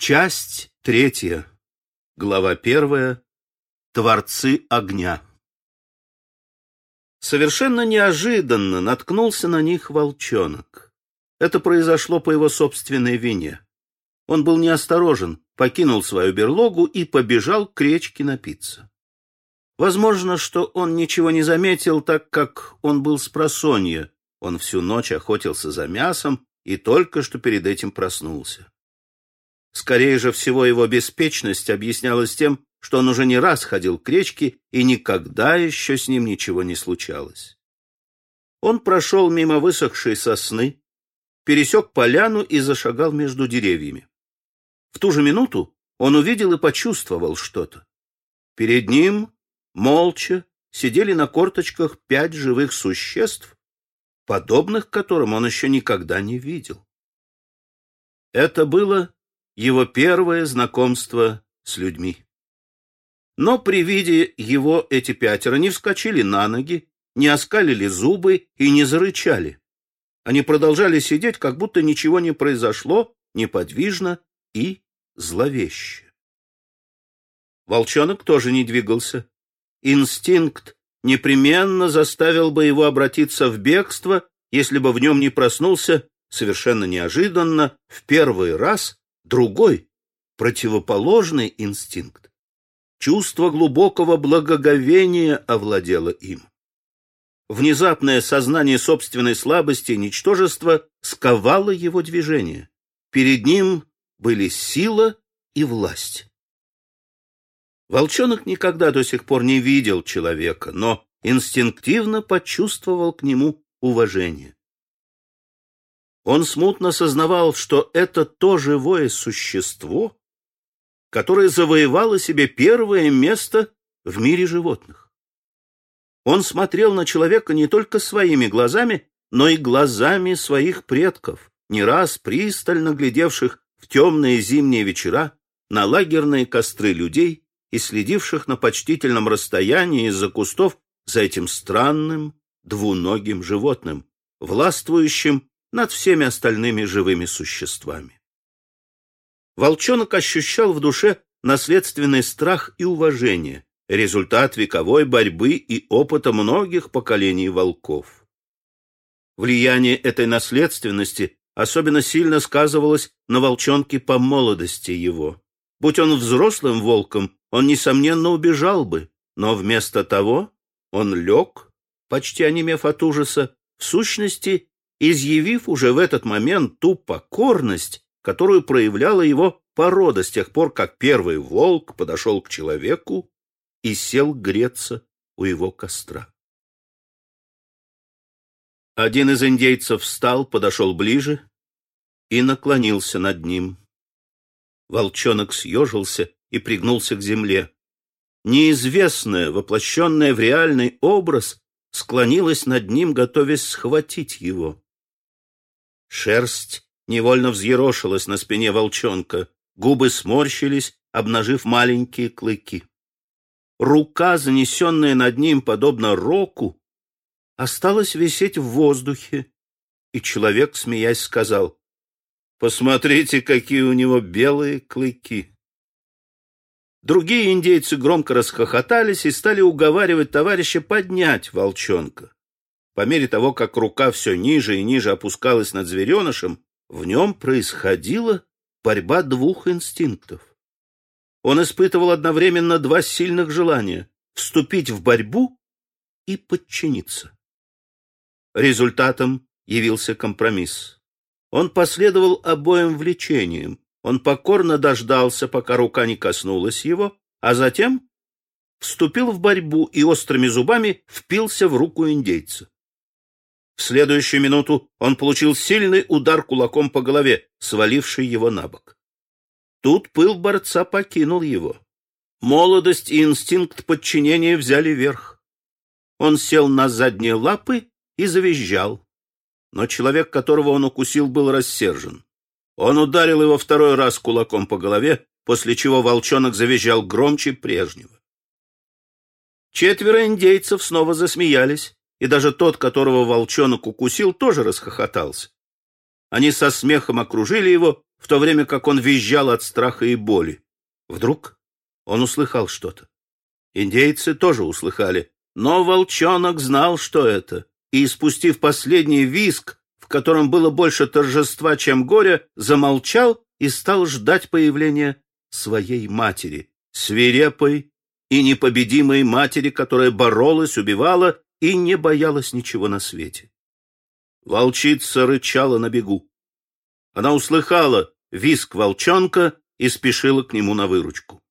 Часть третья. Глава первая. Творцы огня. Совершенно неожиданно наткнулся на них волчонок. Это произошло по его собственной вине. Он был неосторожен, покинул свою берлогу и побежал к речке напиться. Возможно, что он ничего не заметил, так как он был с просонья. Он всю ночь охотился за мясом и только что перед этим проснулся. Скорее же всего, его беспечность объяснялась тем, что он уже не раз ходил к речке, и никогда еще с ним ничего не случалось. Он прошел мимо высохшей сосны, пересек поляну и зашагал между деревьями. В ту же минуту он увидел и почувствовал что-то. Перед ним, молча, сидели на корточках пять живых существ, подобных которым он еще никогда не видел. Это было его первое знакомство с людьми. Но при виде его эти пятеро не вскочили на ноги, не оскалили зубы и не зарычали. Они продолжали сидеть, как будто ничего не произошло, неподвижно и зловеще. Волчонок тоже не двигался. Инстинкт непременно заставил бы его обратиться в бегство, если бы в нем не проснулся совершенно неожиданно в первый раз другой, противоположный инстинкт. Чувство глубокого благоговения овладело им. Внезапное сознание собственной слабости и ничтожества сковало его движение. Перед ним были сила и власть. Волчонок никогда до сих пор не видел человека, но инстинктивно почувствовал к нему уважение. Он смутно сознавал, что это то живое существо, которое завоевало себе первое место в мире животных. Он смотрел на человека не только своими глазами, но и глазами своих предков, не раз пристально глядевших в темные зимние вечера на лагерные костры людей и следивших на почтительном расстоянии из-за кустов за этим странным двуногим животным, властвующим над всеми остальными живыми существами. Волчонок ощущал в душе наследственный страх и уважение, результат вековой борьбы и опыта многих поколений волков. Влияние этой наследственности особенно сильно сказывалось на волчонке по молодости его. Будь он взрослым волком, он, несомненно, убежал бы, но вместо того он лег, почти онемев от ужаса, в сущности изъявив уже в этот момент ту покорность, которую проявляла его порода с тех пор, как первый волк подошел к человеку и сел греться у его костра. Один из индейцев встал, подошел ближе и наклонился над ним. Волчонок съежился и пригнулся к земле. Неизвестное, воплощенное в реальный образ, склонилось над ним, готовясь схватить его. Шерсть невольно взъерошилась на спине волчонка, губы сморщились, обнажив маленькие клыки. Рука, занесенная над ним, подобно року, осталась висеть в воздухе, и человек, смеясь, сказал, «Посмотрите, какие у него белые клыки!» Другие индейцы громко расхохотались и стали уговаривать товарища поднять волчонка. По мере того, как рука все ниже и ниже опускалась над зверенышем, в нем происходила борьба двух инстинктов. Он испытывал одновременно два сильных желания — вступить в борьбу и подчиниться. Результатом явился компромисс. Он последовал обоим влечениям. Он покорно дождался, пока рука не коснулась его, а затем вступил в борьбу и острыми зубами впился в руку индейца. В следующую минуту он получил сильный удар кулаком по голове, сваливший его на бок. Тут пыл борца покинул его. Молодость и инстинкт подчинения взяли верх. Он сел на задние лапы и завизжал. Но человек, которого он укусил, был рассержен. Он ударил его второй раз кулаком по голове, после чего волчонок завизжал громче прежнего. Четверо индейцев снова засмеялись и даже тот, которого волчонок укусил, тоже расхохотался. Они со смехом окружили его в то время как он визжал от страха и боли. Вдруг он услыхал что-то. Индейцы тоже услыхали, но волчонок знал, что это, и, спустив последний виск, в котором было больше торжества, чем горя, замолчал и стал ждать появления своей матери, свирепой и непобедимой матери, которая боролась, убивала и не боялась ничего на свете. Волчица рычала на бегу. Она услыхала виск волчонка и спешила к нему на выручку.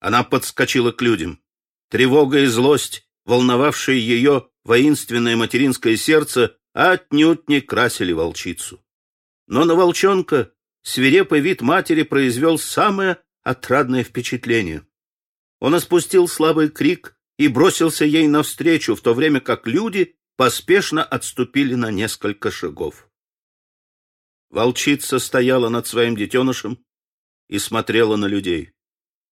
Она подскочила к людям. Тревога и злость, волновавшие ее воинственное материнское сердце, отнюдь не красили волчицу. Но на волчонка свирепый вид матери произвел самое отрадное впечатление. Он испустил слабый крик и бросился ей навстречу, в то время как люди поспешно отступили на несколько шагов. Волчица стояла над своим детенышем и смотрела на людей.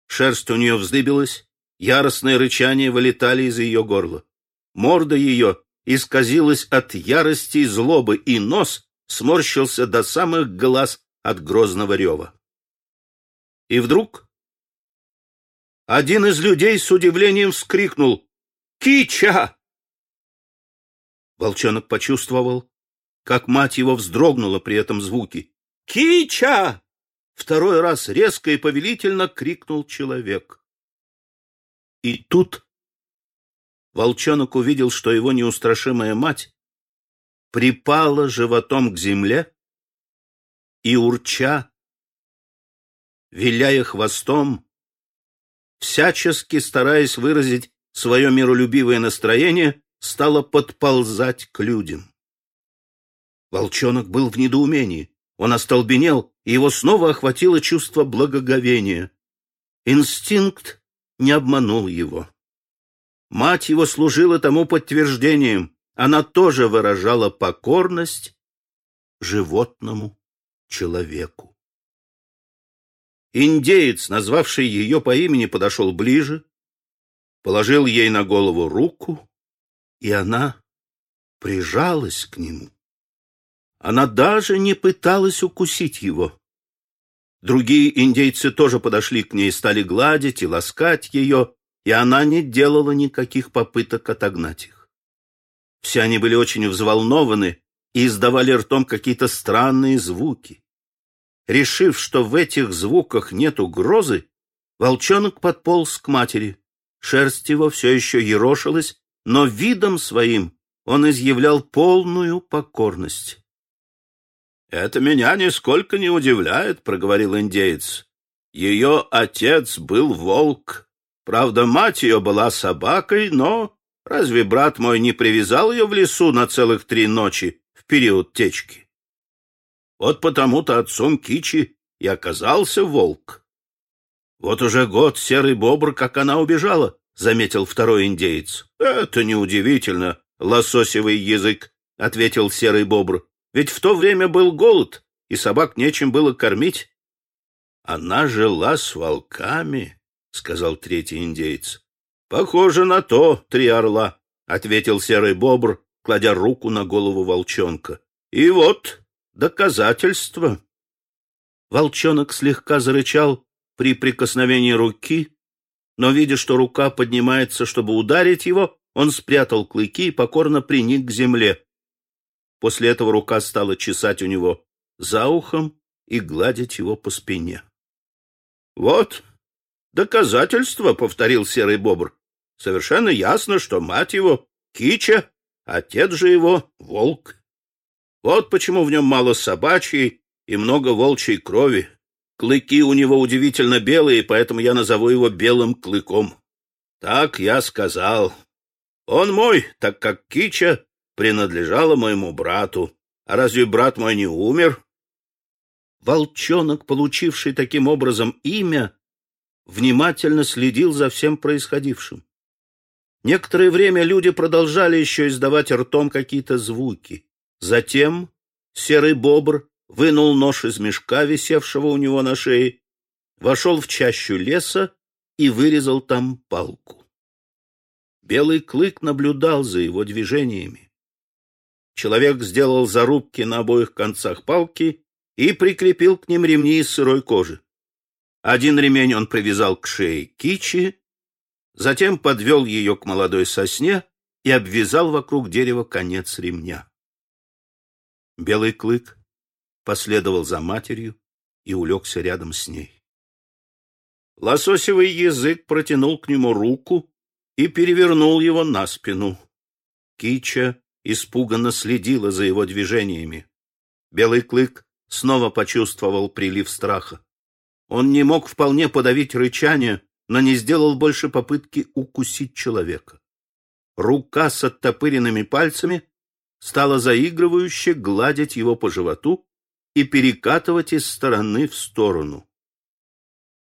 Шерсть у нее вздыбилась, яростные рычания вылетали из ее горла. Морда ее исказилась от ярости и злобы, и нос сморщился до самых глаз от грозного рева. И вдруг один из людей с удивлением вскрикнул «Кича!». Волчонок почувствовал, как мать его вздрогнула при этом звуке. «Кича!» Второй раз резко и повелительно крикнул человек. И тут волчонок увидел, что его неустрашимая мать припала животом к земле и, урча, виляя хвостом, всячески стараясь выразить свое миролюбивое настроение, стала подползать к людям. Волчонок был в недоумении. Он остолбенел, и его снова охватило чувство благоговения. Инстинкт не обманул его. Мать его служила тому подтверждением. Она тоже выражала покорность животному человеку. Индеец, назвавший ее по имени, подошел ближе, положил ей на голову руку, и она прижалась к нему. Она даже не пыталась укусить его. Другие индейцы тоже подошли к ней, стали гладить и ласкать ее, и она не делала никаких попыток отогнать их. Все они были очень взволнованы и издавали ртом какие-то странные звуки. Решив, что в этих звуках нет угрозы, волчонок подполз к матери. Шерсть его все еще ерошилась, но видом своим он изъявлял полную покорность. «Это меня нисколько не удивляет», — проговорил индеец. «Ее отец был волк. Правда, мать ее была собакой, но разве брат мой не привязал ее в лесу на целых три ночи в период течки? Вот потому-то отцом Кичи и оказался волк». «Вот уже год серый бобр, как она убежала», — заметил второй индеец. «Это неудивительно, лососевый язык», — ответил серый бобр. Ведь в то время был голод, и собак нечем было кормить. Она жила с волками, — сказал третий индейец. — Похоже на то, три орла, — ответил серый бобр, кладя руку на голову волчонка. — И вот доказательство. Волчонок слегка зарычал при прикосновении руки, но, видя, что рука поднимается, чтобы ударить его, он спрятал клыки и покорно приник к земле. После этого рука стала чесать у него за ухом и гладить его по спине. — Вот, доказательство, — повторил серый бобр. — Совершенно ясно, что мать его — кича, отец же его — волк. Вот почему в нем мало собачьей и много волчьей крови. Клыки у него удивительно белые, поэтому я назову его белым клыком. Так я сказал. Он мой, так как кича принадлежала моему брату. А разве брат мой не умер? Волчонок, получивший таким образом имя, внимательно следил за всем происходившим. Некоторое время люди продолжали еще издавать ртом какие-то звуки. Затем серый бобр вынул нож из мешка, висевшего у него на шее, вошел в чащу леса и вырезал там палку. Белый клык наблюдал за его движениями. Человек сделал зарубки на обоих концах палки и прикрепил к ним ремни из сырой кожи. Один ремень он привязал к шее кичи, затем подвел ее к молодой сосне и обвязал вокруг дерева конец ремня. Белый клык последовал за матерью и улегся рядом с ней. Лососевый язык протянул к нему руку и перевернул его на спину. Кича испуганно следила за его движениями. Белый клык снова почувствовал прилив страха. Он не мог вполне подавить рычание, но не сделал больше попытки укусить человека. Рука с оттопыренными пальцами стала заигрывающе гладить его по животу и перекатывать из стороны в сторону.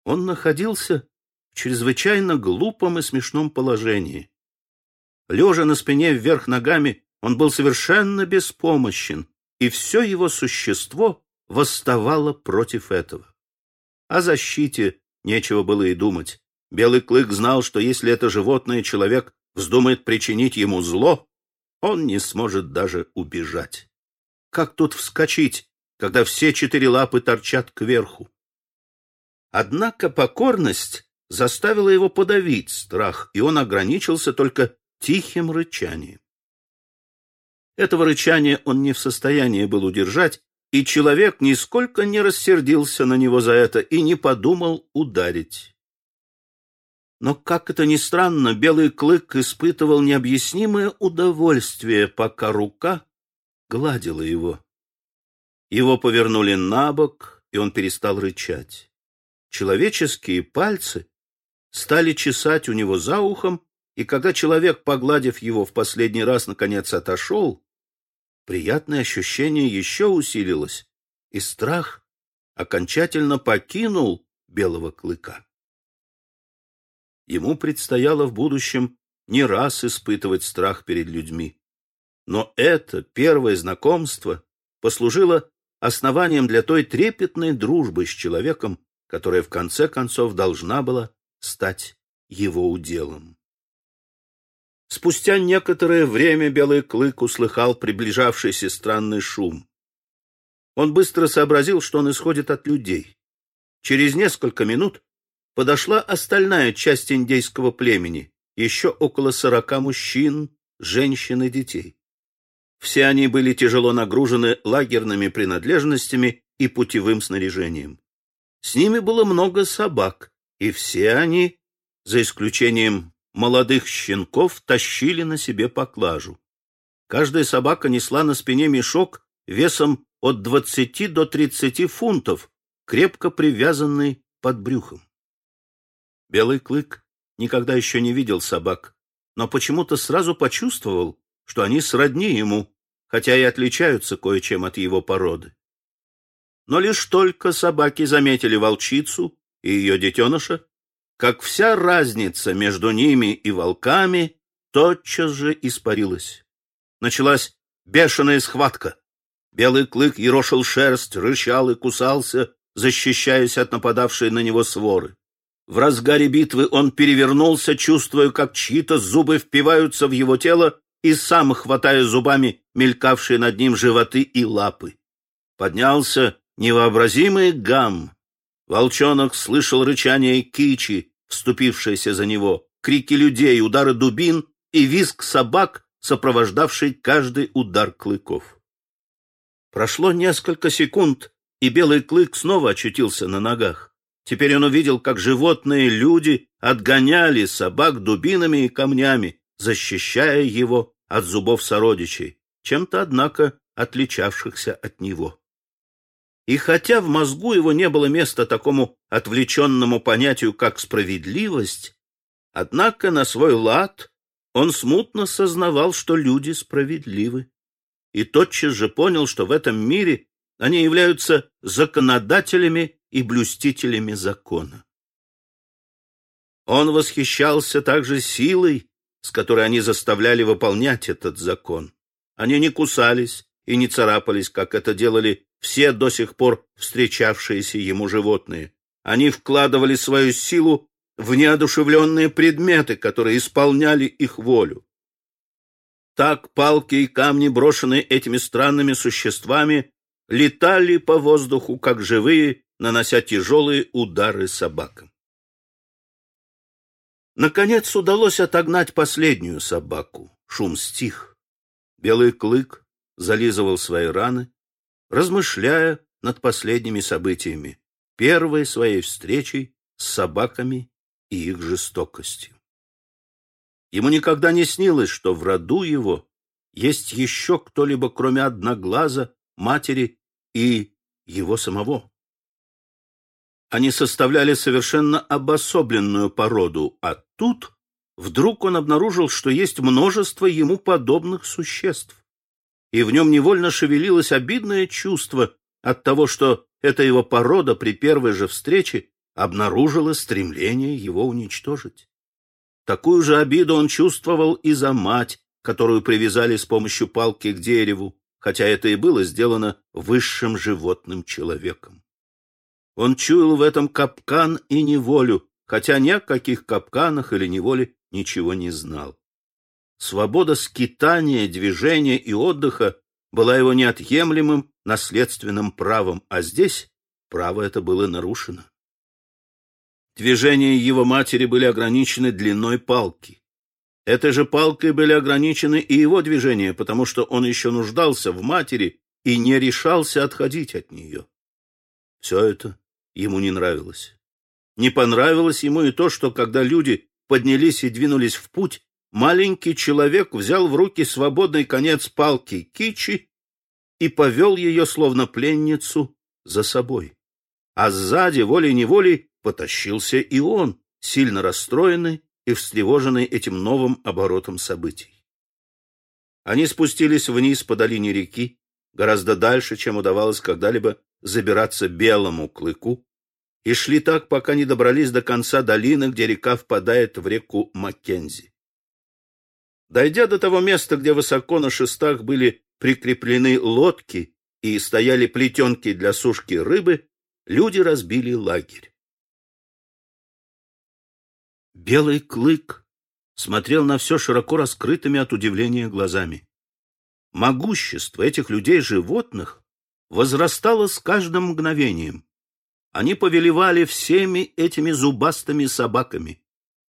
Он находился в чрезвычайно глупом и смешном положении. Лежа на спине вверх ногами, он был совершенно беспомощен, и все его существо восставало против этого. О защите нечего было и думать. Белый клык знал, что если это животное человек вздумает причинить ему зло, он не сможет даже убежать. Как тут вскочить, когда все четыре лапы торчат кверху? Однако покорность заставила его подавить страх, и он ограничился только тихим рычанием. Этого рычания он не в состоянии был удержать, и человек нисколько не рассердился на него за это и не подумал ударить. Но, как это ни странно, белый клык испытывал необъяснимое удовольствие, пока рука гладила его. Его повернули на бок, и он перестал рычать. Человеческие пальцы стали чесать у него за ухом, и когда человек, погладив его в последний раз, наконец отошел, приятное ощущение еще усилилось, и страх окончательно покинул белого клыка. Ему предстояло в будущем не раз испытывать страх перед людьми. Но это первое знакомство послужило основанием для той трепетной дружбы с человеком, которая в конце концов должна была стать его уделом. Спустя некоторое время Белый Клык услыхал приближавшийся странный шум. Он быстро сообразил, что он исходит от людей. Через несколько минут подошла остальная часть индейского племени, еще около сорока мужчин, женщин и детей. Все они были тяжело нагружены лагерными принадлежностями и путевым снаряжением. С ними было много собак, и все они, за исключением молодых щенков тащили на себе поклажу. Каждая собака несла на спине мешок весом от двадцати до тридцати фунтов, крепко привязанный под брюхом. Белый клык никогда еще не видел собак, но почему-то сразу почувствовал, что они сродни ему, хотя и отличаются кое-чем от его породы. Но лишь только собаки заметили волчицу и ее детеныша, как вся разница между ними и волками тотчас же испарилась. Началась бешеная схватка. Белый клык ерошил шерсть, рычал и кусался, защищаясь от нападавшей на него своры. В разгаре битвы он перевернулся, чувствуя, как чьи-то зубы впиваются в его тело, и сам хватая зубами мелькавшие над ним животы и лапы. Поднялся невообразимый гам, Волчонок слышал рычание кичи, вступившееся за него, крики людей, удары дубин и визг собак, сопровождавший каждый удар клыков. Прошло несколько секунд, и белый клык снова очутился на ногах. Теперь он увидел, как животные люди отгоняли собак дубинами и камнями, защищая его от зубов сородичей, чем-то, однако, отличавшихся от него. И хотя в мозгу его не было места такому отвлеченному понятию, как справедливость, однако на свой лад он смутно сознавал, что люди справедливы, и тотчас же понял, что в этом мире они являются законодателями и блюстителями закона. Он восхищался также силой, с которой они заставляли выполнять этот закон. Они не кусались и не царапались, как это делали все до сих пор встречавшиеся ему животные. Они вкладывали свою силу в неодушевленные предметы, которые исполняли их волю. Так палки и камни, брошенные этими странными существами, летали по воздуху, как живые, нанося тяжелые удары собакам. Наконец удалось отогнать последнюю собаку. Шум стих. Белый клык зализывал свои раны, размышляя над последними событиями, первой своей встречей с собаками и их жестокостью. Ему никогда не снилось, что в роду его есть еще кто-либо, кроме одноглаза, матери и его самого. Они составляли совершенно обособленную породу, а тут вдруг он обнаружил, что есть множество ему подобных существ. И в нем невольно шевелилось обидное чувство от того, что эта его порода при первой же встрече обнаружила стремление его уничтожить. Такую же обиду он чувствовал и за мать, которую привязали с помощью палки к дереву, хотя это и было сделано высшим животным человеком. Он чуял в этом капкан и неволю, хотя ни о каких капканах или неволе ничего не знал. Свобода скитания, движения и отдыха была его неотъемлемым наследственным правом, а здесь право это было нарушено. Движения его матери были ограничены длиной палки. Этой же палкой были ограничены и его движения, потому что он еще нуждался в матери и не решался отходить от нее. Все это ему не нравилось. Не понравилось ему и то, что когда люди поднялись и двинулись в путь, маленький человек взял в руки свободный конец палки кичи и повел ее, словно пленницу, за собой. А сзади, волей-неволей, потащился и он, сильно расстроенный и встревоженный этим новым оборотом событий. Они спустились вниз по долине реки, гораздо дальше, чем удавалось когда-либо забираться белому клыку, и шли так, пока не добрались до конца долины, где река впадает в реку Маккензи. Дойдя до того места, где высоко на шестах были прикреплены лодки и стояли плетенки для сушки рыбы, люди разбили лагерь. Белый клык смотрел на все широко раскрытыми от удивления глазами. Могущество этих людей-животных возрастало с каждым мгновением. Они повелевали всеми этими зубастыми собаками.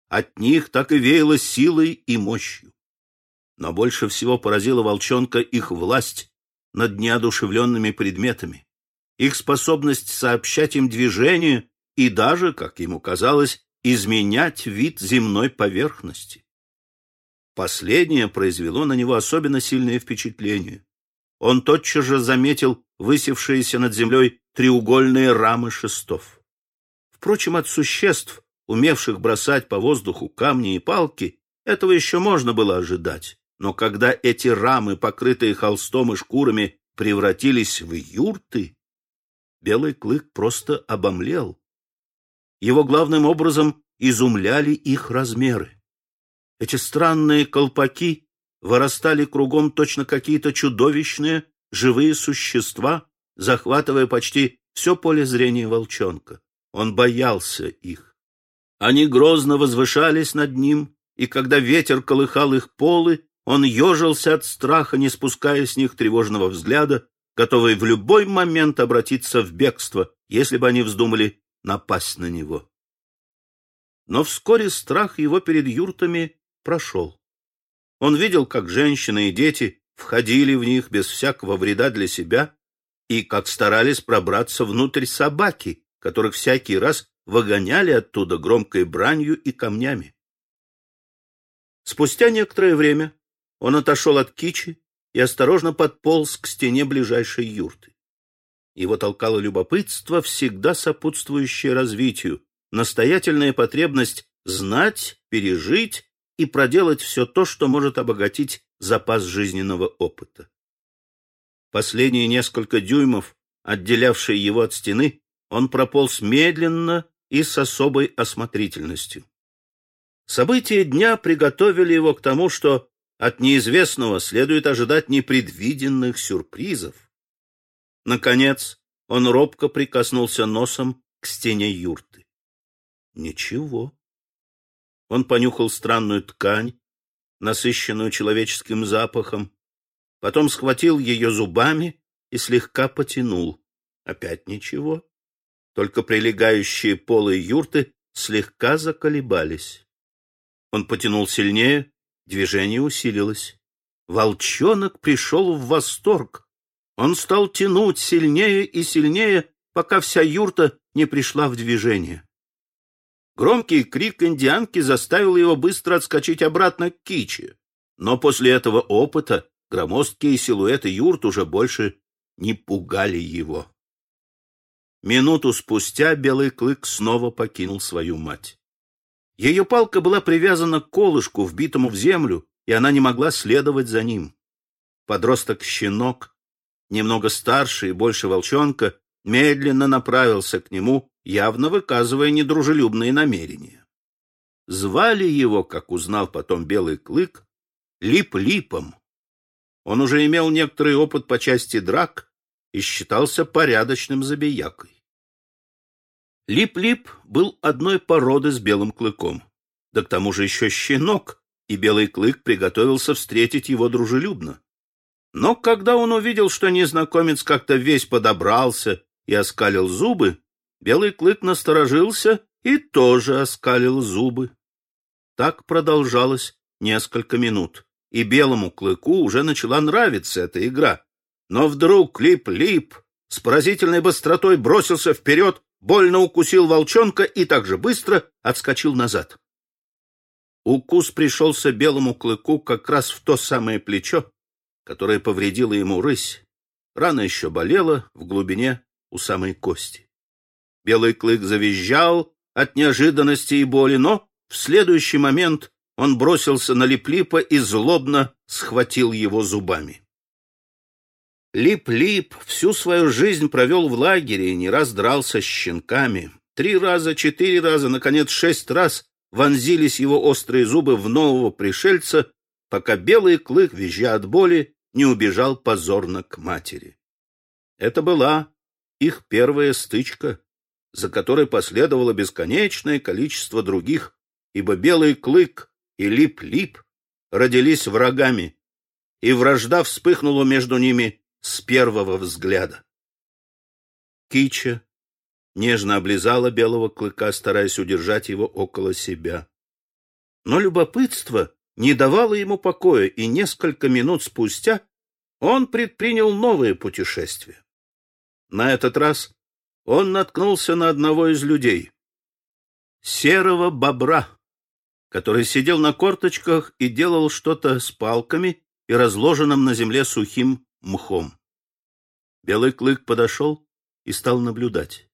От них так и веяло силой и мощью. Но больше всего поразила волчонка их власть над неодушевленными предметами, их способность сообщать им движение и даже, как ему казалось, изменять вид земной поверхности. Последнее произвело на него особенно сильное впечатление. Он тотчас же заметил высевшиеся над землей треугольные рамы шестов. Впрочем, от существ, умевших бросать по воздуху камни и палки, этого еще можно было ожидать. Но когда эти рамы, покрытые холстом и шкурами, превратились в юрты, белый клык просто обомлел. Его главным образом изумляли их размеры. Эти странные колпаки вырастали кругом точно какие-то чудовищные живые существа, захватывая почти все поле зрения волчонка. Он боялся их. Они грозно возвышались над ним, и когда ветер колыхал их полы, он ежился от страха, не спуская с них тревожного взгляда, готовый в любой момент обратиться в бегство, если бы они вздумали напасть на него. Но вскоре страх его перед юртами прошел. Он видел, как женщины и дети входили в них без всякого вреда для себя и как старались пробраться внутрь собаки, которых всякий раз выгоняли оттуда громкой бранью и камнями. Спустя некоторое время он отошел от кичи и осторожно подполз к стене ближайшей юрты. Его толкало любопытство, всегда сопутствующее развитию, настоятельная потребность знать, пережить и проделать все то, что может обогатить запас жизненного опыта. Последние несколько дюймов, отделявшие его от стены, он прополз медленно и с особой осмотрительностью. События дня приготовили его к тому, что от неизвестного следует ожидать непредвиденных сюрпризов. Наконец, он робко прикоснулся носом к стене юрты. Ничего. Он понюхал странную ткань, насыщенную человеческим запахом, потом схватил ее зубами и слегка потянул. Опять ничего. Только прилегающие полы юрты слегка заколебались. Он потянул сильнее, движение усилилось. Волчонок пришел в восторг. Он стал тянуть сильнее и сильнее, пока вся юрта не пришла в движение. Громкий крик индианки заставил его быстро отскочить обратно к киче. Но после этого опыта громоздкие силуэты юрт уже больше не пугали его. Минуту спустя белый клык снова покинул свою мать. Ее палка была привязана к колышку, вбитому в землю, и она не могла следовать за ним. Подросток-щенок, немного старше и больше волчонка, медленно направился к нему, явно выказывая недружелюбные намерения. Звали его, как узнал потом Белый Клык, Лип-Липом. Он уже имел некоторый опыт по части драк и считался порядочным забиякой. Лип-Лип был одной породы с Белым Клыком, да к тому же еще щенок, и Белый Клык приготовился встретить его дружелюбно. Но когда он увидел, что незнакомец как-то весь подобрался и оскалил зубы, Белый клык насторожился и тоже оскалил зубы. Так продолжалось несколько минут, и белому клыку уже начала нравиться эта игра. Но вдруг Лип-Лип с поразительной быстротой бросился вперед, больно укусил волчонка и так же быстро отскочил назад. Укус пришелся белому клыку как раз в то самое плечо, которое повредило ему рысь. Рана еще болела в глубине у самой кости. Белый клык завизжал от неожиданности и боли, но в следующий момент он бросился на Лип-Липа и злобно схватил его зубами. Лип-Лип всю свою жизнь провел в лагере и не раз дрался с щенками. Три раза, четыре раза, наконец, шесть раз вонзились его острые зубы в нового пришельца, пока белый клык, визжа от боли, не убежал позорно к матери. Это была их первая стычка, за которой последовало бесконечное количество других, ибо Белый Клык и Лип-Лип родились врагами, и вражда вспыхнула между ними с первого взгляда. Кича нежно облизала Белого Клыка, стараясь удержать его около себя. Но любопытство не давало ему покоя, и несколько минут спустя он предпринял новое путешествие. На этот раз он наткнулся на одного из людей, серого бобра, который сидел на корточках и делал что-то с палками и разложенным на земле сухим мхом. Белый клык подошел и стал наблюдать.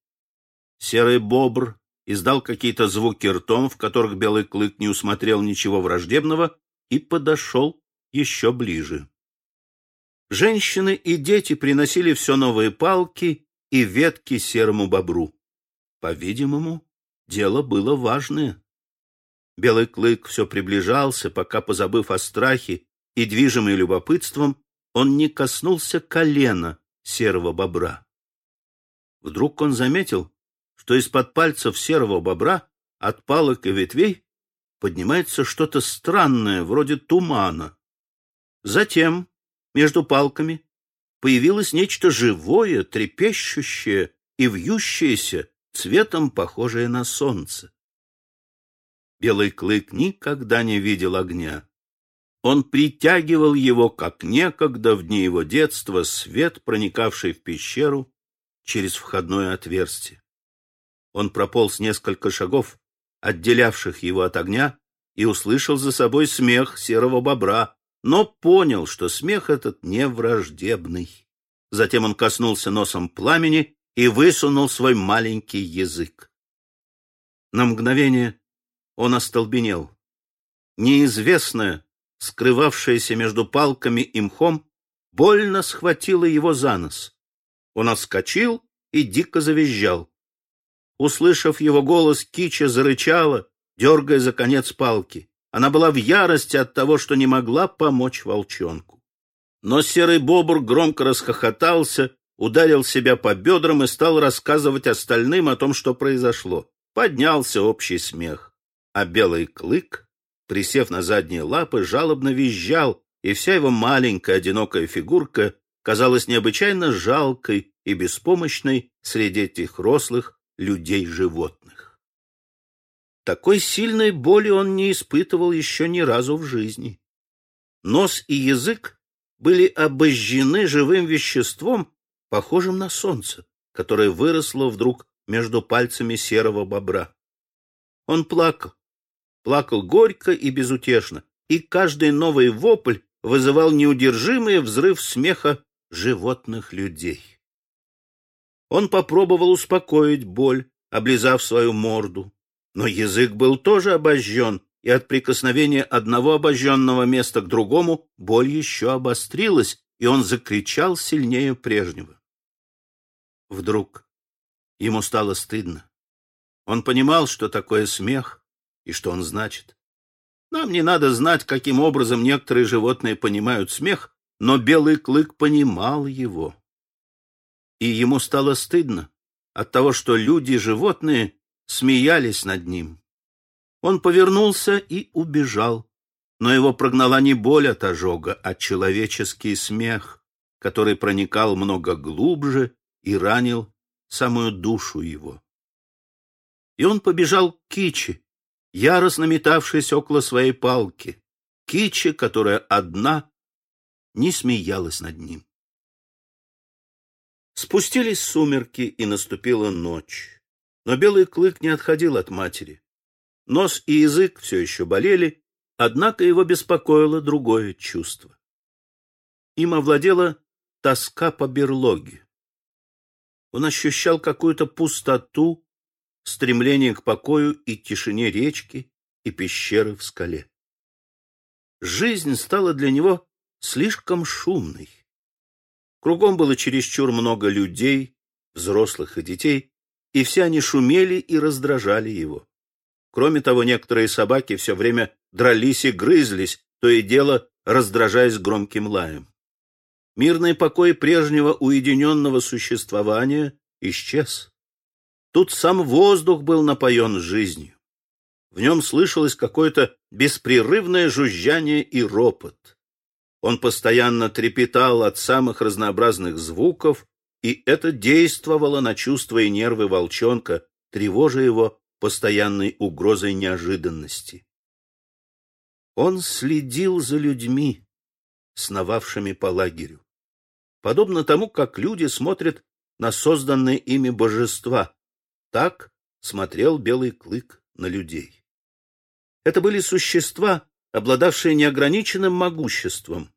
Серый бобр издал какие-то звуки ртом, в которых белый клык не усмотрел ничего враждебного, и подошел еще ближе. Женщины и дети приносили все новые палки и ветки серому бобру. По-видимому, дело было важное. Белый клык все приближался, пока, позабыв о страхе и движимый любопытством, он не коснулся колена серого бобра. Вдруг он заметил, что из-под пальцев серого бобра от палок и ветвей поднимается что-то странное, вроде тумана. Затем между палками появилось нечто живое, трепещущее и вьющееся, цветом похожее на солнце. Белый клык никогда не видел огня. Он притягивал его, как некогда в дни его детства, свет, проникавший в пещеру через входное отверстие. Он прополз несколько шагов, отделявших его от огня, и услышал за собой смех серого бобра, но понял, что смех этот не враждебный. Затем он коснулся носом пламени и высунул свой маленький язык. На мгновение он остолбенел. Неизвестное, скрывавшееся между палками и мхом, больно схватило его за нос. Он отскочил и дико завизжал. Услышав его голос, Кича зарычала, дергая за конец палки. Она была в ярости от того, что не могла помочь волчонку. Но серый бобр громко расхохотался, ударил себя по бедрам и стал рассказывать остальным о том, что произошло. Поднялся общий смех. А белый клык, присев на задние лапы, жалобно визжал, и вся его маленькая одинокая фигурка казалась необычайно жалкой и беспомощной среди этих рослых людей-животных. Такой сильной боли он не испытывал еще ни разу в жизни. Нос и язык были обожжены живым веществом, похожим на солнце, которое выросло вдруг между пальцами серого бобра. Он плакал, плакал горько и безутешно, и каждый новый вопль вызывал неудержимый взрыв смеха животных людей. Он попробовал успокоить боль, облизав свою морду, но язык был тоже обожжен, и от прикосновения одного обожженного места к другому боль еще обострилась, и он закричал сильнее прежнего. Вдруг ему стало стыдно. Он понимал, что такое смех и что он значит. Нам не надо знать, каким образом некоторые животные понимают смех, но белый клык понимал его. И ему стало стыдно от того, что люди и животные смеялись над ним. Он повернулся и убежал, но его прогнала не боль от ожога, а человеческий смех, который проникал много глубже и ранил самую душу его. И он побежал к Кичи, яростно метавшись около своей палки, Кичи, которая одна не смеялась над ним. Спустились сумерки, и наступила ночь. Но белый клык не отходил от матери. Нос и язык все еще болели, однако его беспокоило другое чувство. Им овладела тоска по берлоге. Он ощущал какую-то пустоту, стремление к покою и тишине речки и пещеры в скале. Жизнь стала для него слишком шумной. Кругом было чересчур много людей, взрослых и детей, и все они шумели и раздражали его. Кроме того, некоторые собаки все время дрались и грызлись, то и дело раздражаясь громким лаем. Мирный покой прежнего уединенного существования исчез. Тут сам воздух был напоен жизнью. В нем слышалось какое-то беспрерывное жужжание и ропот. Он постоянно трепетал от самых разнообразных звуков, и это действовало на чувства и нервы волчонка, тревожа его постоянной угрозой неожиданности. Он следил за людьми, сновавшими по лагерю, подобно тому, как люди смотрят на созданные ими божества. Так смотрел белый клык на людей. Это были существа, обладавшие неограниченным могуществом,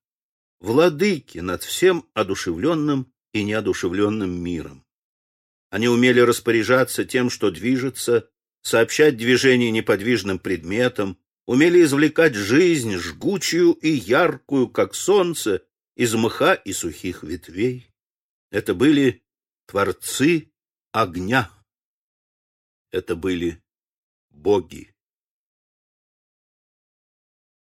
владыки над всем одушевленным и неодушевленным миром. Они умели распоряжаться тем, что движется, сообщать движение неподвижным предметам, умели извлекать жизнь, жгучую и яркую, как солнце, из мха и сухих ветвей. Это были творцы огня. Это были боги.